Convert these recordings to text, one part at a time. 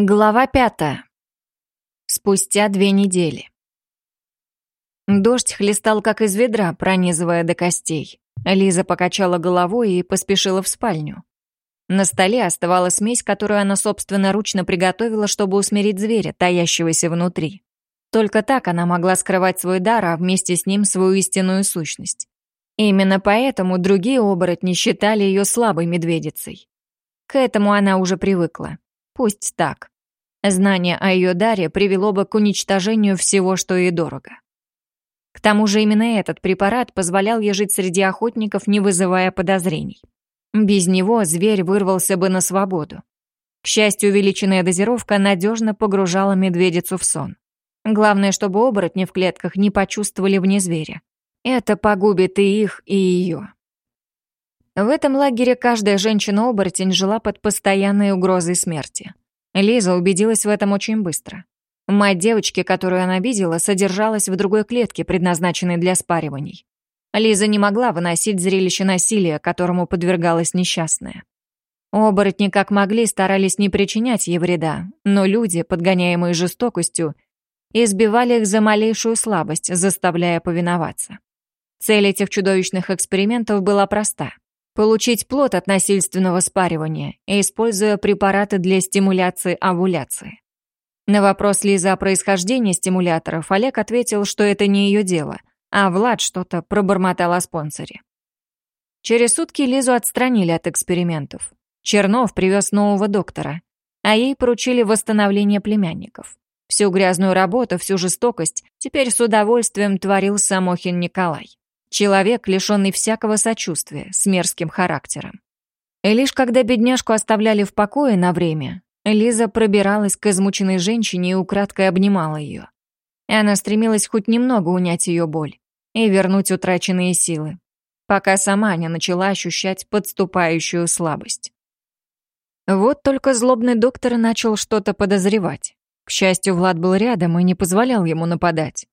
Глава пятая. Спустя две недели. Дождь хлестал как из ведра, пронизывая до костей. Лиза покачала головой и поспешила в спальню. На столе оставалась смесь, которую она собственноручно приготовила, чтобы усмирить зверя, таящегося внутри. Только так она могла скрывать свой дар, а вместе с ним свою истинную сущность. Именно поэтому другие оборотни считали ее слабой медведицей. К этому она уже привыкла. Пусть так. Знание о ее даре привело бы к уничтожению всего, что ей дорого. К тому же именно этот препарат позволял ей жить среди охотников, не вызывая подозрений. Без него зверь вырвался бы на свободу. К счастью, увеличенная дозировка надежно погружала медведицу в сон. Главное, чтобы оборотни в клетках не почувствовали вне зверя. Это погубит и их, и ее. В этом лагере каждая женщина-оборотень жила под постоянной угрозой смерти. Лиза убедилась в этом очень быстро. Мать девочки, которую она видела, содержалась в другой клетке, предназначенной для спариваний. Лиза не могла выносить зрелище насилия, которому подвергалась несчастная. Оборотни как могли старались не причинять ей вреда, но люди, подгоняемые жестокостью, избивали их за малейшую слабость, заставляя повиноваться. Цель этих чудовищных экспериментов была проста получить плод от насильственного спаривания, используя препараты для стимуляции овуляции. На вопрос Лизы о происхождении стимуляторов Олег ответил, что это не ее дело, а Влад что-то пробормотал о спонсоре. Через сутки Лизу отстранили от экспериментов. Чернов привез нового доктора, а ей поручили восстановление племянников. Всю грязную работу, всю жестокость теперь с удовольствием творил Самохин Николай. Человек, лишенный всякого сочувствия, с мерзким характером. И лишь когда бедняжку оставляли в покое на время, Лиза пробиралась к измученной женщине и украдкой обнимала ее. Она стремилась хоть немного унять ее боль и вернуть утраченные силы, пока сама не начала ощущать подступающую слабость. Вот только злобный доктор начал что-то подозревать. К счастью, Влад был рядом и не позволял ему нападать.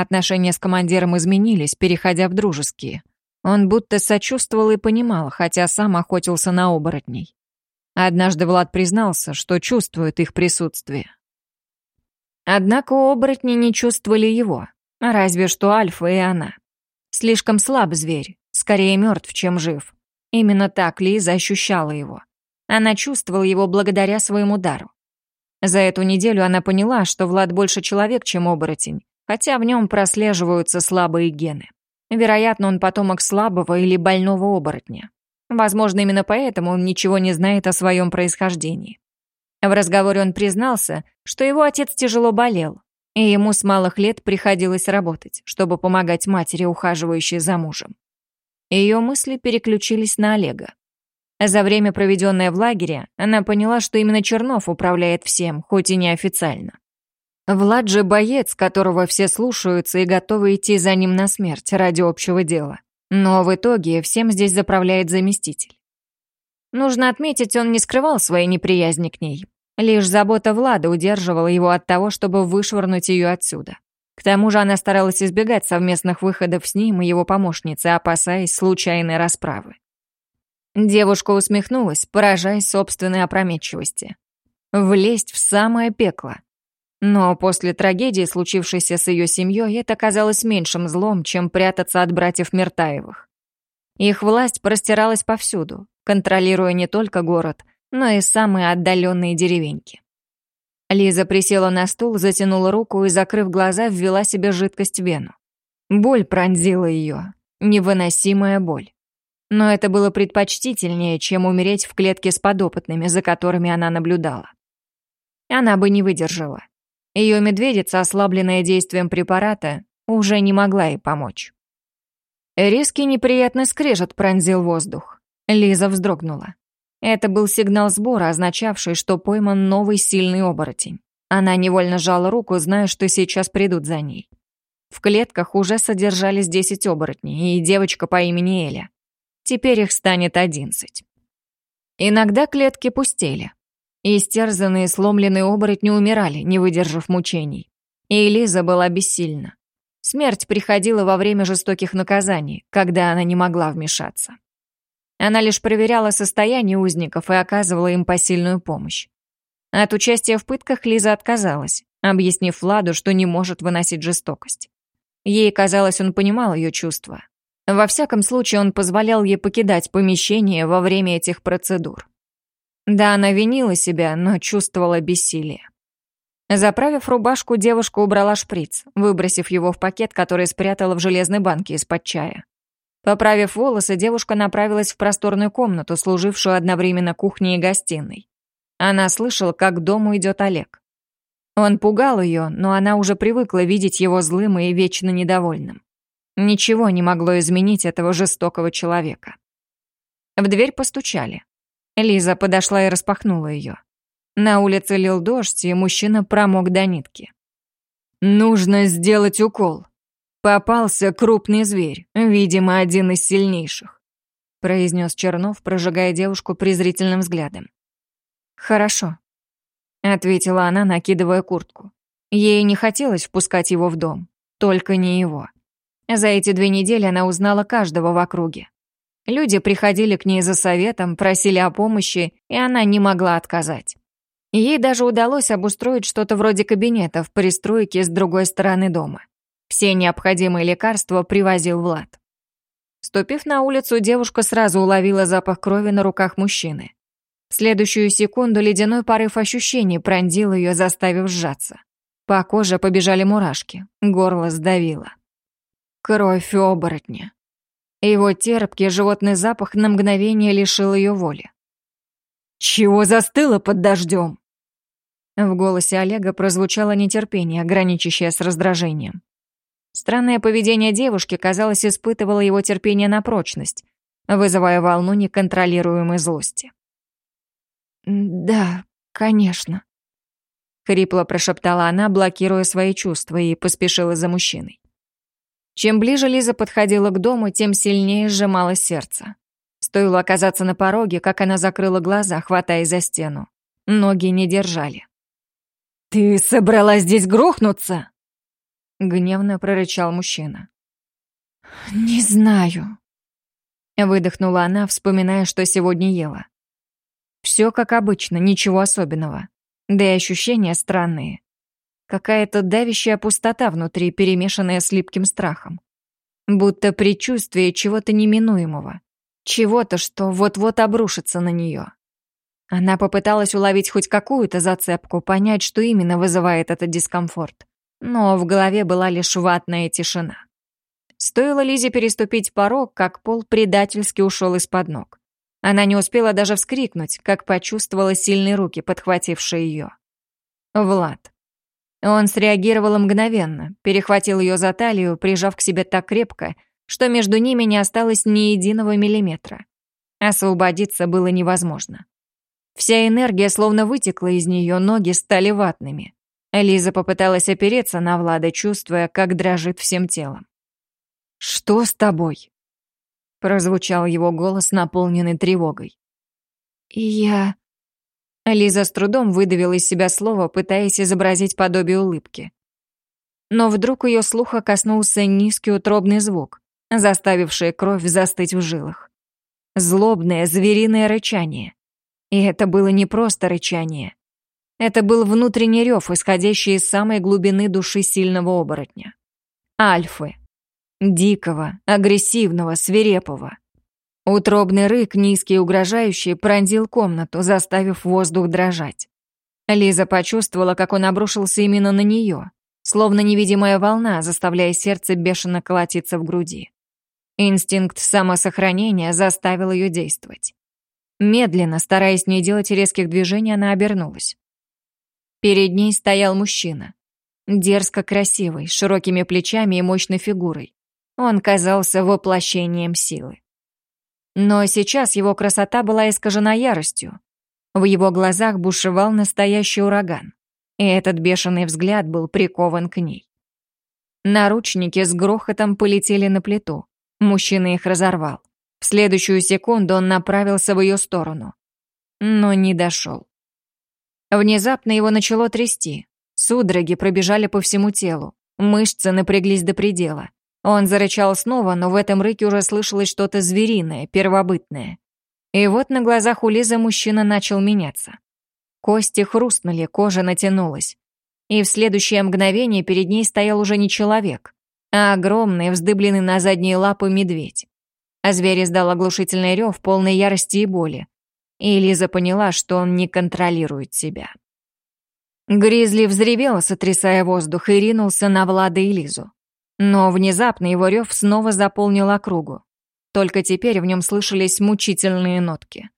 Отношения с командиром изменились, переходя в дружеские. Он будто сочувствовал и понимал, хотя сам охотился на оборотней. Однажды Влад признался, что чувствует их присутствие. Однако оборотни не чувствовали его, разве что Альфа и она. Слишком слаб зверь, скорее мертв, чем жив. Именно так Лиза ощущала его. Она чувствовала его благодаря своему дару. За эту неделю она поняла, что Влад больше человек, чем оборотень, хотя в нем прослеживаются слабые гены. Вероятно, он потомок слабого или больного оборотня. Возможно, именно поэтому он ничего не знает о своем происхождении. В разговоре он признался, что его отец тяжело болел, и ему с малых лет приходилось работать, чтобы помогать матери, ухаживающей за мужем. Ее мысли переключились на Олега. За время, проведенное в лагере, она поняла, что именно Чернов управляет всем, хоть и неофициально. Влад же боец, которого все слушаются и готовы идти за ним на смерть ради общего дела. Но в итоге всем здесь заправляет заместитель. Нужно отметить, он не скрывал своей неприязни к ней. Лишь забота Влада удерживала его от того, чтобы вышвырнуть ее отсюда. К тому же она старалась избегать совместных выходов с ним и его помощницей, опасаясь случайной расправы. Девушка усмехнулась, поражаясь собственной опрометчивости. Влезть в самое пекло — но после трагедии, случившейся с ее семьей, это казалось меньшим злом, чем прятаться от братьев Миртаевых. Их власть простиралась повсюду, контролируя не только город, но и самые отдаленные деревеньки. Лиза присела на стул, затянула руку и, закрыв глаза, ввела себе жидкость в вену. Боль пронзила ее, невыносимая боль. Но это было предпочтительнее, чем умереть в клетке с подопытными, за которыми она наблюдала. Она бы не выдержала. Ее медведица, ослабленная действием препарата, уже не могла ей помочь. Резкий неприятный скрежет пронзил воздух. Лиза вздрогнула. Это был сигнал сбора, означавший, что пойман новый сильный оборотень. Она невольно жала руку, зная, что сейчас придут за ней. В клетках уже содержались десять оборотней и девочка по имени Эля. Теперь их станет одиннадцать. Иногда клетки пустели. Истерзанные и сломленные оборотни умирали, не выдержав мучений. И Элиза была бессильна. Смерть приходила во время жестоких наказаний, когда она не могла вмешаться. Она лишь проверяла состояние узников и оказывала им посильную помощь. От участия в пытках Лиза отказалась, объяснив Владу, что не может выносить жестокость. Ей казалось, он понимал ее чувства. Во всяком случае, он позволял ей покидать помещение во время этих процедур. Да, она винила себя, но чувствовала бессилие. Заправив рубашку, девушка убрала шприц, выбросив его в пакет, который спрятала в железной банке из-под чая. Поправив волосы, девушка направилась в просторную комнату, служившую одновременно кухней и гостиной. Она слышала, как к дому идет Олег. Он пугал ее, но она уже привыкла видеть его злым и вечно недовольным. Ничего не могло изменить этого жестокого человека. В дверь постучали. Лиза подошла и распахнула ее. На улице лил дождь, и мужчина промок до нитки. «Нужно сделать укол. Попался крупный зверь, видимо, один из сильнейших», произнес Чернов, прожигая девушку презрительным взглядом. «Хорошо», — ответила она, накидывая куртку. Ей не хотелось впускать его в дом, только не его. За эти две недели она узнала каждого в округе. Люди приходили к ней за советом, просили о помощи, и она не могла отказать. Ей даже удалось обустроить что-то вроде кабинета в пристройке с другой стороны дома. Все необходимые лекарства привозил Влад. Ступив на улицу, девушка сразу уловила запах крови на руках мужчины. В следующую секунду ледяной порыв ощущений пронзил ее, заставив сжаться. По коже побежали мурашки, горло сдавило. Кровь оборотня. Его терпкий животный запах на мгновение лишил ее воли. «Чего застыло под дождем?» В голосе Олега прозвучало нетерпение, граничащее с раздражением. Странное поведение девушки, казалось, испытывало его терпение на прочность, вызывая волну неконтролируемой злости. «Да, конечно», — хрипло прошептала она, блокируя свои чувства, и поспешила за мужчиной. Чем ближе Лиза подходила к дому, тем сильнее сжималось сердце. Стоило оказаться на пороге, как она закрыла глаза, хватаясь за стену. Ноги не держали. «Ты собралась здесь грохнуться?» Гневно прорычал мужчина. «Не знаю», — выдохнула она, вспоминая, что сегодня ела. Все как обычно, ничего особенного. Да и ощущения странные. Какая-то давящая пустота внутри, перемешанная с липким страхом. Будто предчувствие чего-то неминуемого. Чего-то, что вот-вот обрушится на нее. Она попыталась уловить хоть какую-то зацепку, понять, что именно вызывает этот дискомфорт. Но в голове была лишь ватная тишина. Стоило Лизе переступить порог, как пол предательски ушел из-под ног. Она не успела даже вскрикнуть, как почувствовала сильные руки, подхватившие ее. Влад. Он среагировал мгновенно, перехватил ее за талию, прижав к себе так крепко, что между ними не осталось ни единого миллиметра. Освободиться было невозможно. Вся энергия словно вытекла из нее, ноги стали ватными. Лиза попыталась опереться на Влада, чувствуя, как дрожит всем телом. «Что с тобой?» Прозвучал его голос, наполненный тревогой. «Я...» Лиза с трудом выдавила из себя слово, пытаясь изобразить подобие улыбки. Но вдруг ее слуха коснулся низкий утробный звук, заставившая кровь застыть в жилах. Злобное звериное рычание. И это было не просто рычание. Это был внутренний рев, исходящий из самой глубины души сильного оборотня. Альфы. Дикого, агрессивного, свирепого. Утробный рык, низкий и угрожающий, пронзил комнату, заставив воздух дрожать. Лиза почувствовала, как он обрушился именно на нее, словно невидимая волна, заставляя сердце бешено колотиться в груди. Инстинкт самосохранения заставил ее действовать. Медленно, стараясь не делать резких движений, она обернулась. Перед ней стоял мужчина. Дерзко красивый, с широкими плечами и мощной фигурой. Он казался воплощением силы. Но сейчас его красота была искажена яростью. В его глазах бушевал настоящий ураган. И этот бешеный взгляд был прикован к ней. Наручники с грохотом полетели на плиту. Мужчина их разорвал. В следующую секунду он направился в ее сторону. Но не дошел. Внезапно его начало трясти. Судороги пробежали по всему телу. Мышцы напряглись до предела. Он зарычал снова, но в этом рыке уже слышалось что-то звериное, первобытное. И вот на глазах у Лизы мужчина начал меняться. Кости хрустнули, кожа натянулась. И в следующее мгновение перед ней стоял уже не человек, а огромный, вздыбленный на задние лапы медведь. А зверь издал оглушительный рев, полной ярости и боли. И Лиза поняла, что он не контролирует себя. Гризли взревел, сотрясая воздух, и ринулся на Влада и Лизу. Но внезапно его рев снова заполнил округу. Только теперь в нем слышались мучительные нотки.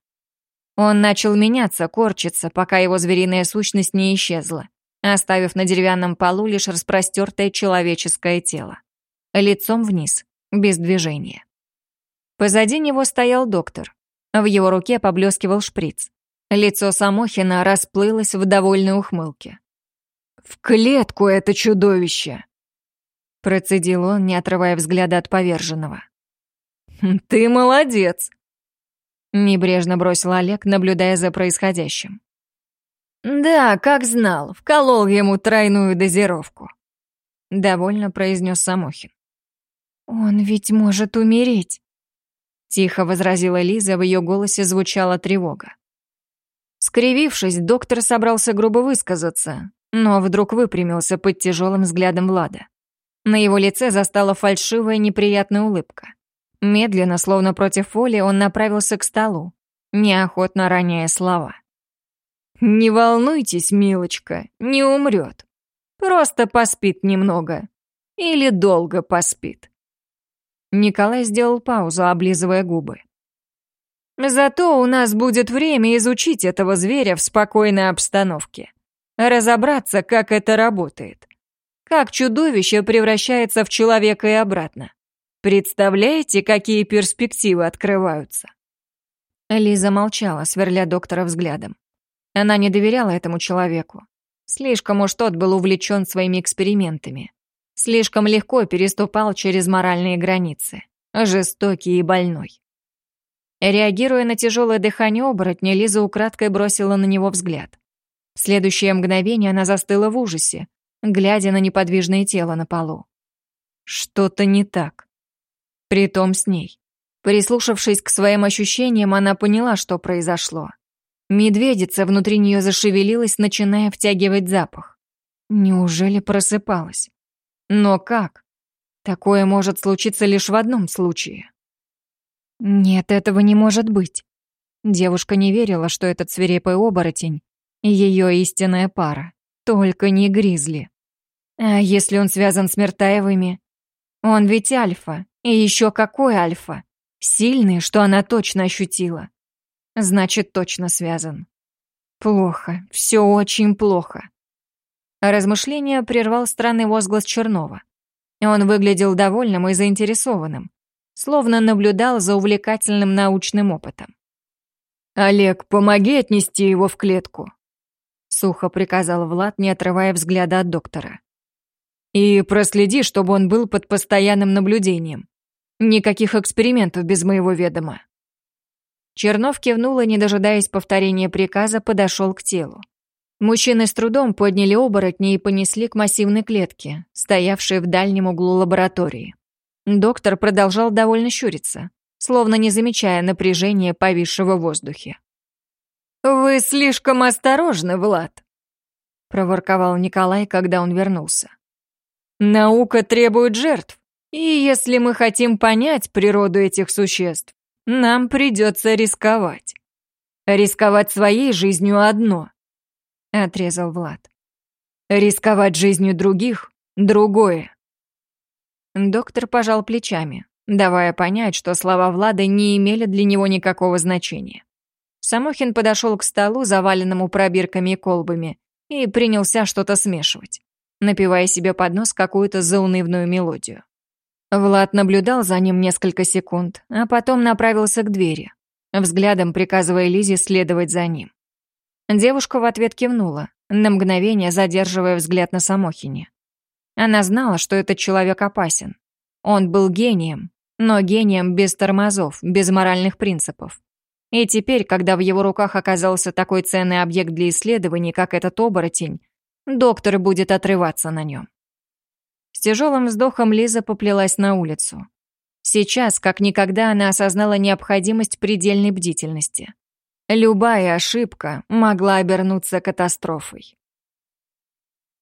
Он начал меняться, корчиться, пока его звериная сущность не исчезла, оставив на деревянном полу лишь распростертое человеческое тело. Лицом вниз, без движения. Позади него стоял доктор. В его руке поблескивал шприц. Лицо Самохина расплылось в довольной ухмылке. «В клетку это чудовище!» Процедил он, не отрывая взгляда от поверженного. «Хм, «Ты молодец!» Небрежно бросил Олег, наблюдая за происходящим. «Да, как знал, вколол ему тройную дозировку», — довольно произнес Самохин. «Он ведь может умереть», — тихо возразила Лиза, в ее голосе звучала тревога. Скривившись, доктор собрался грубо высказаться, но вдруг выпрямился под тяжелым взглядом Влада. На его лице застала фальшивая неприятная улыбка. Медленно, словно против воли, он направился к столу, неохотно роняя слова. «Не волнуйтесь, милочка, не умрет. Просто поспит немного. Или долго поспит». Николай сделал паузу, облизывая губы. Зато у нас будет время изучить этого зверя в спокойной обстановке. Разобраться, как это работает. Как чудовище превращается в человека и обратно. Представляете, какие перспективы открываются?» Лиза молчала, сверля доктора взглядом. Она не доверяла этому человеку. Слишком уж тот был увлечен своими экспериментами. Слишком легко переступал через моральные границы. Жестокий и больной. Реагируя на тяжелое дыхание оборотня, Лиза украдкой бросила на него взгляд. В следующее мгновение она застыла в ужасе, глядя на неподвижное тело на полу. Что-то не так. Притом с ней. Прислушавшись к своим ощущениям, она поняла, что произошло. Медведица внутри нее зашевелилась, начиная втягивать запах. Неужели просыпалась? Но как? Такое может случиться лишь в одном случае. Нет, этого не может быть. Девушка не верила, что этот свирепый оборотень — ее истинная пара. Только не Гризли. А если он связан с Мертаевыми? Он ведь альфа. И еще какой альфа? Сильный, что она точно ощутила. Значит, точно связан. Плохо, все очень плохо. Размышление прервал странный возглас Чернова. Он выглядел довольным и заинтересованным словно наблюдал за увлекательным научным опытом. «Олег, помоги отнести его в клетку», — сухо приказал Влад, не отрывая взгляда от доктора. «И проследи, чтобы он был под постоянным наблюдением. Никаких экспериментов без моего ведома». Чернов кивнул и, не дожидаясь повторения приказа, подошел к телу. Мужчины с трудом подняли оборотни и понесли к массивной клетке, стоявшей в дальнем углу лаборатории. Доктор продолжал довольно щуриться, словно не замечая напряжения, повисшего в воздухе. «Вы слишком осторожны, Влад», — проворковал Николай, когда он вернулся. «Наука требует жертв, и если мы хотим понять природу этих существ, нам придется рисковать. Рисковать своей жизнью одно», — отрезал Влад. «Рисковать жизнью других — другое». Доктор пожал плечами, давая понять, что слова Влада не имели для него никакого значения. Самохин подошел к столу, заваленному пробирками и колбами, и принялся что-то смешивать, напевая себе под нос какую-то заунывную мелодию. Влад наблюдал за ним несколько секунд, а потом направился к двери, взглядом приказывая Лизе следовать за ним. Девушка в ответ кивнула, на мгновение задерживая взгляд на Самохине. Она знала, что этот человек опасен. Он был гением, но гением без тормозов, без моральных принципов. И теперь, когда в его руках оказался такой ценный объект для исследований, как этот оборотень, доктор будет отрываться на нем. С тяжелым вздохом Лиза поплелась на улицу. Сейчас, как никогда, она осознала необходимость предельной бдительности. Любая ошибка могла обернуться катастрофой.